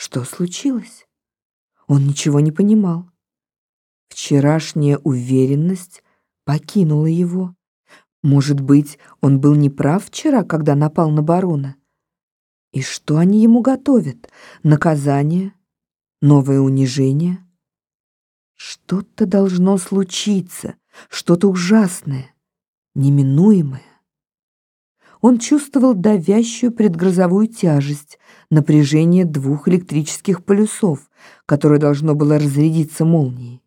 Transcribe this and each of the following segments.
Что случилось? Он ничего не понимал. Вчерашняя уверенность покинула его. Может быть, он был неправ вчера, когда напал на барона? И что они ему готовят? Наказание? Новое унижение? Что-то должно случиться, что-то ужасное, неминуемое. Он чувствовал давящую предгрозовую тяжесть, напряжение двух электрических полюсов, которое должно было разрядиться молнией.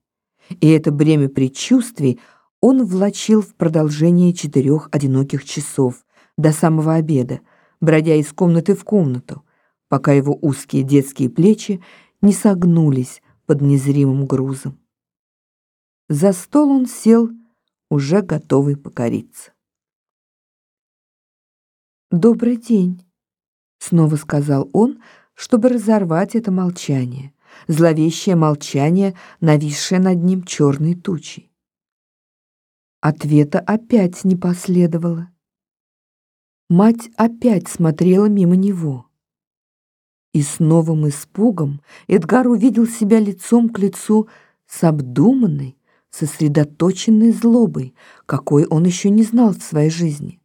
И это бремя предчувствий он влачил в продолжение четырех одиноких часов до самого обеда, бродя из комнаты в комнату, пока его узкие детские плечи не согнулись под незримым грузом. За стол он сел, уже готовый покориться. «Добрый день», — снова сказал он, чтобы разорвать это молчание, зловещее молчание, нависшее над ним черной тучей. Ответа опять не последовало. Мать опять смотрела мимо него. И с новым испугом Эдгар увидел себя лицом к лицу с обдуманной, сосредоточенной злобой, какой он еще не знал в своей жизни.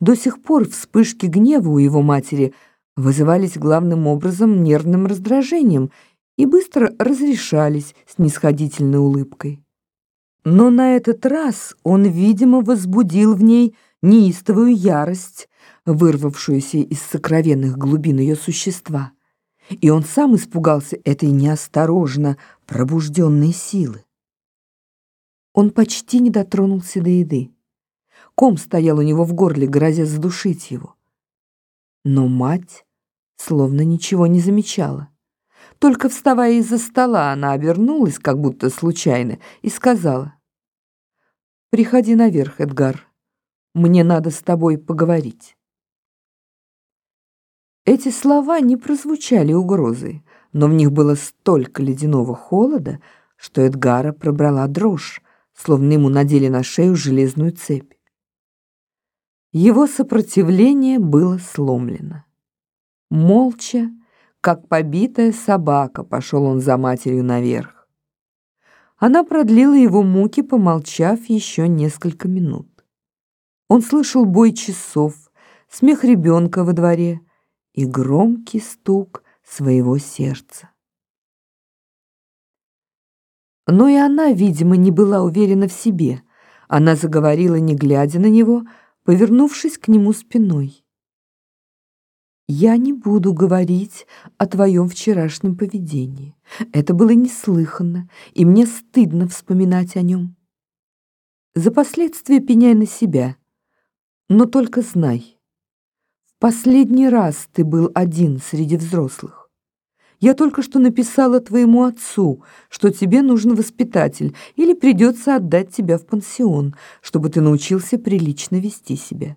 До сих пор вспышки гнева у его матери вызывались главным образом нервным раздражением и быстро разрешались с нисходительной улыбкой. Но на этот раз он, видимо, возбудил в ней неистовую ярость, вырвавшуюся из сокровенных глубин ее существа. И он сам испугался этой неосторожно пробужденной силы. Он почти не дотронулся до еды. Ком стоял у него в горле, грозя задушить его. Но мать словно ничего не замечала. Только вставая из-за стола, она обернулась, как будто случайно, и сказала. «Приходи наверх, Эдгар. Мне надо с тобой поговорить». Эти слова не прозвучали угрозой, но в них было столько ледяного холода, что Эдгара пробрала дрожь, словно ему надели на шею железную цепь. Его сопротивление было сломлено. Молча, как побитая собака, пошел он за матерью наверх. Она продлила его муки, помолчав еще несколько минут. Он слышал бой часов, смех ребенка во дворе и громкий стук своего сердца. Но и она, видимо, не была уверена в себе. Она заговорила, не глядя на него, повернувшись к нему спиной. «Я не буду говорить о твоем вчерашнем поведении. Это было неслыханно, и мне стыдно вспоминать о нем. За последствия пеняй на себя, но только знай, в последний раз ты был один среди взрослых. Я только что написала твоему отцу, что тебе нужен воспитатель или придется отдать тебя в пансион, чтобы ты научился прилично вести себя.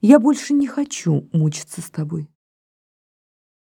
Я больше не хочу мучиться с тобой.